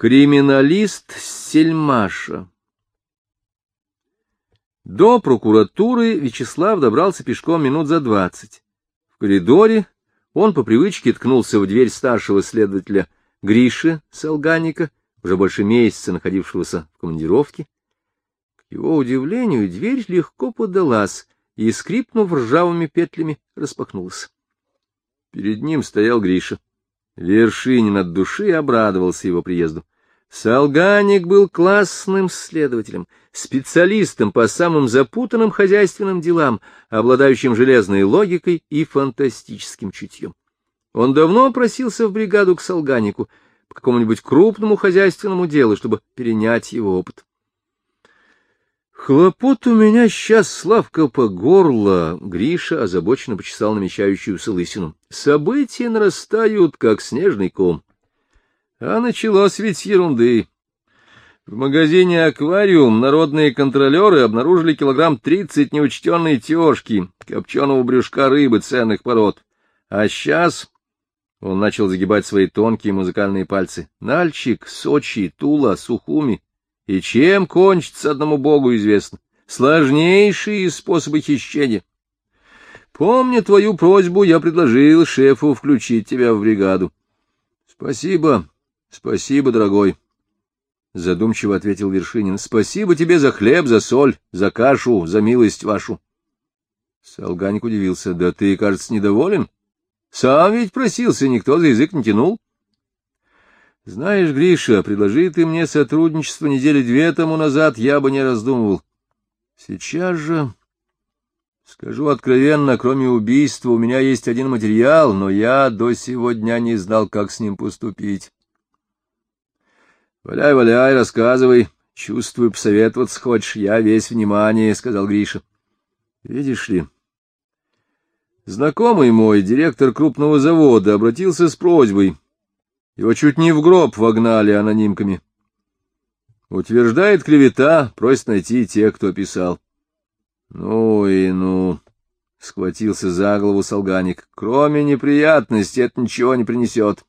Криминалист Сельмаша До прокуратуры Вячеслав добрался пешком минут за двадцать. В коридоре он по привычке ткнулся в дверь старшего следователя Гриши Солганика, уже больше месяца находившегося в командировке. К его удивлению, дверь легко подалась и, скрипнув ржавыми петлями, распахнулась. Перед ним стоял Гриша. Вершинин от души обрадовался его приезду. Солганик был классным следователем, специалистом по самым запутанным хозяйственным делам, обладающим железной логикой и фантастическим чутьем. Он давно просился в бригаду к Солганику по какому-нибудь крупному хозяйственному делу, чтобы перенять его опыт. Хлопот у меня сейчас, Славка, по горло. Гриша озабоченно почесал намечающуюся лысину. События нарастают, как снежный ком. А началось ведь ерунды. В магазине «Аквариум» народные контролеры обнаружили килограмм тридцать неучтенной тёшки, копченого брюшка рыбы ценных пород. А сейчас он начал загибать свои тонкие музыкальные пальцы. Нальчик, Сочи, Тула, Сухуми. И чем кончится одному богу известно. Сложнейшие способы хищения. Помня твою просьбу, я предложил шефу включить тебя в бригаду. — Спасибо, спасибо, дорогой. — задумчиво ответил Вершинин. — Спасибо тебе за хлеб, за соль, за кашу, за милость вашу. Солганик удивился. — Да ты, кажется, недоволен? Сам ведь просился, никто за язык не тянул. Знаешь, Гриша, предложи ты мне сотрудничество недели две тому назад, я бы не раздумывал. Сейчас же, скажу откровенно, кроме убийства, у меня есть один материал, но я до сего дня не знал, как с ним поступить. Валяй, валяй, рассказывай. Чувствую, посоветоваться хочешь, я весь внимание, — сказал Гриша. Видишь ли, знакомый мой, директор крупного завода, обратился с просьбой его чуть не в гроб вогнали анонимками. Утверждает клевета, просит найти тех, кто писал. Ну и ну, — схватился за голову солганик, — кроме неприятностей это ничего не принесет.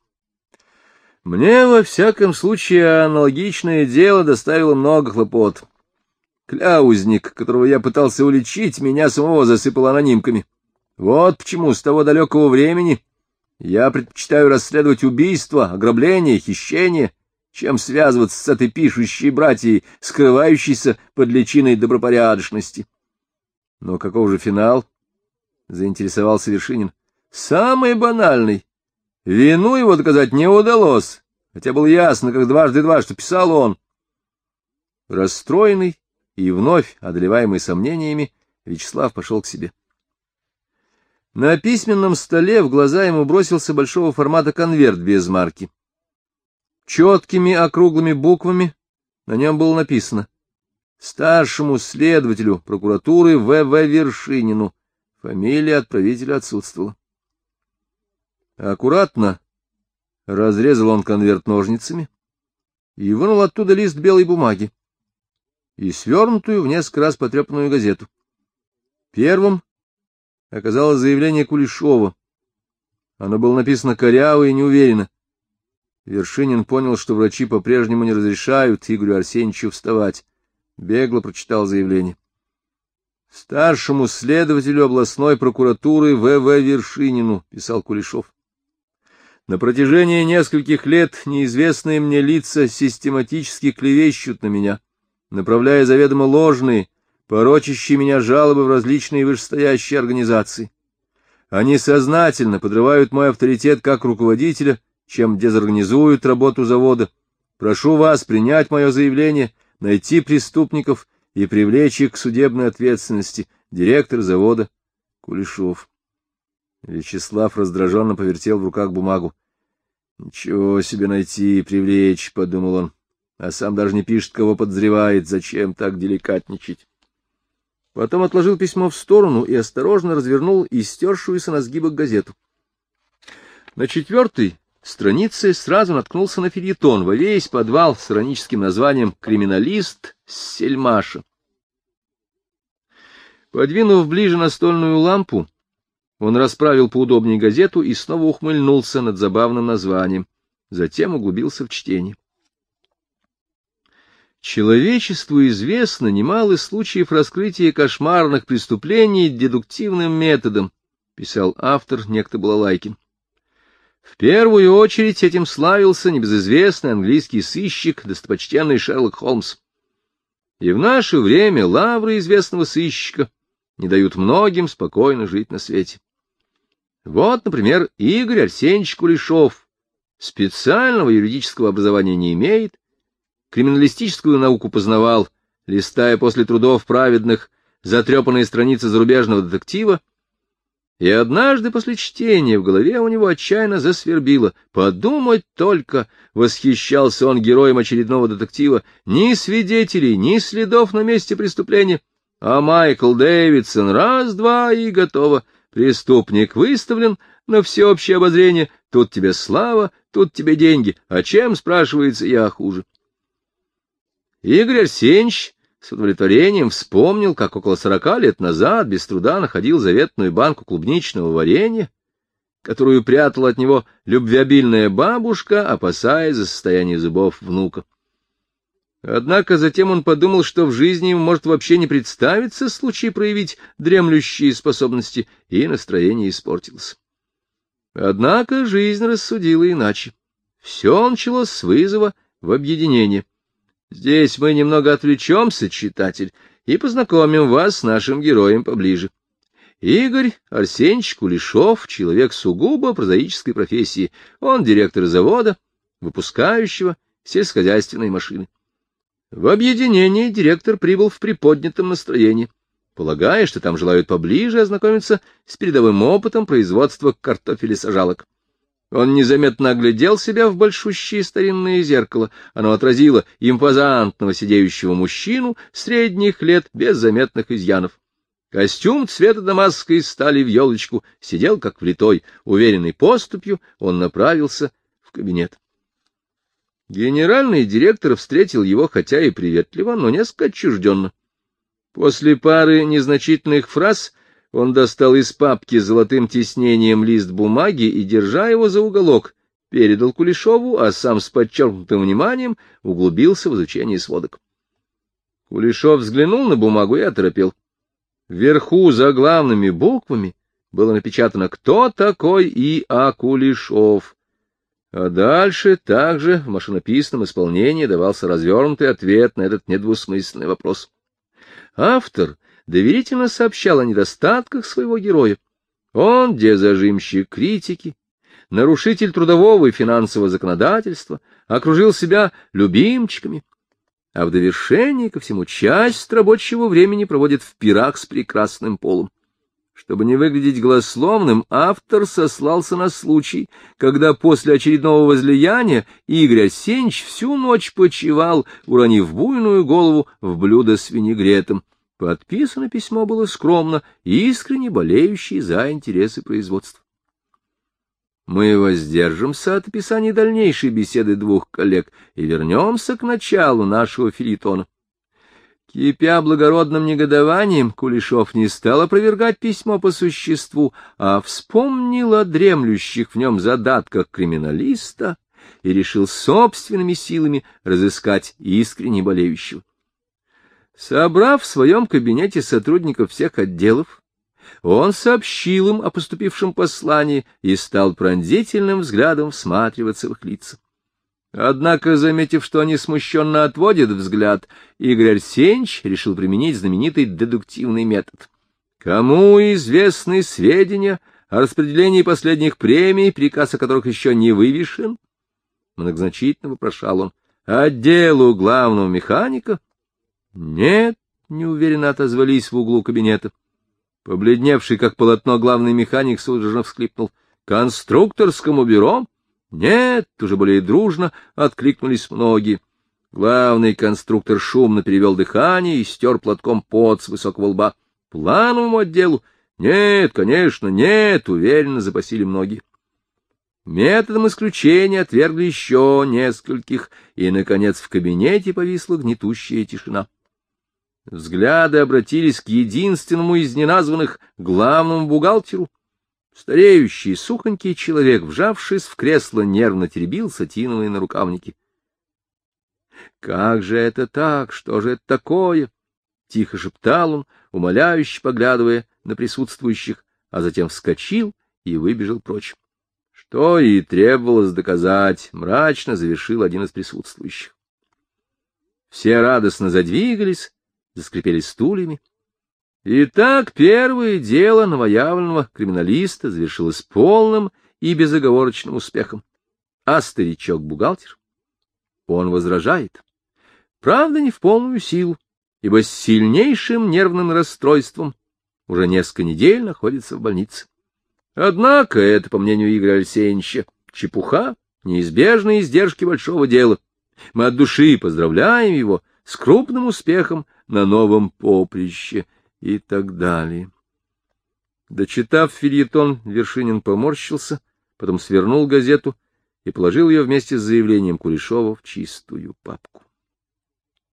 Мне, во всяком случае, аналогичное дело доставило много хлопот. Кляузник, которого я пытался уличить, меня самого засыпал анонимками. Вот почему с того далекого времени я предпочитаю расследовать убийство, ограбление, хищение, чем связываться с этой пишущей братьей, скрывающейся под личиной добропорядочности. Но каков же финал? — заинтересовался Вершинин. — Самый банальный. Вину его доказать не удалось, хотя было ясно, как дважды два, что писал он. Расстроенный и вновь одолеваемый сомнениями, Вячеслав пошел к себе. На письменном столе в глаза ему бросился большого формата конверт без марки. Четкими округлыми буквами на нем было написано «Старшему следователю прокуратуры В.В. Вершинину». Фамилия отправителя отсутствовала. Аккуратно разрезал он конверт ножницами и вынул оттуда лист белой бумаги и свернутую в несколько раз потрепанную газету. Первым оказалось заявление Кулешова. Оно было написано коряво и неуверенно. Вершинин понял, что врачи по-прежнему не разрешают Игорю Арсеньевичу вставать. Бегло прочитал заявление. Старшему следователю областной прокуратуры В.В. Вершинину, писал Кулешов. На протяжении нескольких лет неизвестные мне лица систематически клевещут на меня, направляя заведомо ложные, порочащие меня жалобы в различные вышестоящие организации. Они сознательно подрывают мой авторитет как руководителя, чем дезорганизуют работу завода. Прошу вас принять мое заявление, найти преступников и привлечь их к судебной ответственности. Директор завода Кулешов. Вячеслав раздраженно повертел в руках бумагу. — Ничего себе найти и привлечь, — подумал он, а сам даже не пишет, кого подозревает, зачем так деликатничать. Потом отложил письмо в сторону и осторожно развернул истершуюся на сгибах газету. На четвертой странице сразу наткнулся на фильетон во весь подвал с ироническим названием «Криминалист Сельмаша». Подвинув ближе настольную лампу, он расправил поудобнее газету и снова ухмыльнулся над забавным названием. Затем углубился в чтение. Человечеству известно немало случаев раскрытия кошмарных преступлений дедуктивным методом, писал автор некто Балалайкин. В первую очередь этим славился небезызвестный английский сыщик, достопочтенный Шерлок Холмс. И в наше время лавры известного сыщика не дают многим спокойно жить на свете. Вот, например, Игорь Арсеньевич Кулешов специального юридического образования не имеет, криминалистическую науку познавал, листая после трудов праведных затрепанные страницы зарубежного детектива, и однажды после чтения в голове у него отчаянно засвербило. Подумать только, восхищался он героем очередного детектива, ни свидетелей, ни следов на месте преступления. А Майкл Дэвидсон раз-два и готово. Преступник выставлен на всеобщее обозрение. Тут тебе слава, тут тебе деньги. А чем, спрашивается, я хуже? Игорь Арсеньевич с удовлетворением вспомнил, как около сорока лет назад без труда находил заветную банку клубничного варенья, которую прятала от него любвеобильная бабушка, опасаясь за состояние зубов внука. Однако затем он подумал, что в жизни ему может вообще не представиться случай проявить дремлющие способности, и настроение испортилось. Однако жизнь рассудила иначе. Все началось с вызова в объединение. Здесь мы немного отвлечемся, читатель, и познакомим вас с нашим героем поближе. Игорь Арсеньевич Кулешов — человек сугубо прозаической профессии. Он директор завода, выпускающего сельскохозяйственные машины. В объединении директор прибыл в приподнятом настроении, полагая, что там желают поближе ознакомиться с передовым опытом производства картофелесажалок. Он незаметно оглядел себя в большущее старинное зеркало. Оно отразило импозантного сидеющего мужчину средних лет без заметных изъянов. Костюм цвета дамасской стали в елочку сидел как влитой. Уверенной поступью он направился в кабинет. Генеральный директор встретил его, хотя и приветливо, но несколько отчужденно. После пары незначительных фраз он достал из папки золотым тиснением лист бумаги и, держа его за уголок, передал Кулешову, а сам с подчеркнутым вниманием углубился в изучение сводок. Кулешов взглянул на бумагу и оторопел. Вверху за главными буквами было напечатано «Кто такой И.А. Кулешов?». А дальше также в машинописном исполнении давался развернутый ответ на этот недвусмысленный вопрос. Автор доверительно сообщал о недостатках своего героя. Он дезажимщик критики, нарушитель трудового и финансового законодательства, окружил себя любимчиками, а в довершении ко всему часть рабочего времени проводит в пирах с прекрасным полом. Чтобы не выглядеть голословным, автор сослался на случай, когда после очередного возлияния Игорь Осенч всю ночь почевал, уронив буйную голову в блюдо с винегретом. Подписано письмо было скромно, искренне болеющее за интересы производства. Мы воздержимся от описания дальнейшей беседы двух коллег и вернемся к началу нашего филитона. Кипя благородным негодованием, Кулешов не стал опровергать письмо по существу, а вспомнил о дремлющих в нем задатках криминалиста и решил собственными силами разыскать искренне болеющего. Собрав в своем кабинете сотрудников всех отделов, он сообщил им о поступившем послании и стал пронзительным взглядом всматриваться в их лица. Однако, заметив, что они смущенно отводят взгляд, Игорь Арсеньевич решил применить знаменитый дедуктивный метод. Кому известны сведения о распределении последних премий, приказ о которых еще не вывешен? Многозначительно вопрошал он. Отделу главного механика? Нет, неуверенно отозвались в углу кабинета. Побледневший, как полотно, главный механик судорожно всклипнул. Конструкторскому бюро? Нет, уже более дружно откликнулись многие. Главный конструктор шумно перевел дыхание и стер платком пот с высокого лба. Плановому отделу? Нет, конечно, нет, уверенно запасили многие. Методом исключения отвергли еще нескольких, и, наконец, в кабинете повисла гнетущая тишина. Взгляды обратились к единственному из неназванных главному бухгалтеру. Стареющий, сухонький человек, вжавшись в кресло, нервно теребил сатиновые нарукавники. Как же это так? Что же это такое? Тихо шептал он, умоляюще поглядывая на присутствующих, а затем вскочил и выбежал прочь. Что и требовалось доказать, мрачно завершил один из присутствующих. Все радостно задвигались, заскрипели стульями. Итак, первое дело новоявленного криминалиста завершилось полным и безоговорочным успехом. А старичок-бухгалтер? Он возражает. Правда, не в полную силу, ибо с сильнейшим нервным расстройством уже несколько недель находится в больнице. Однако это, по мнению Игоря Алексеевича, чепуха, неизбежные издержки большого дела. Мы от души поздравляем его с крупным успехом на новом поприще и так далее. Дочитав фильетон, Вершинин поморщился, потом свернул газету и положил ее вместе с заявлением Кулешова в чистую папку.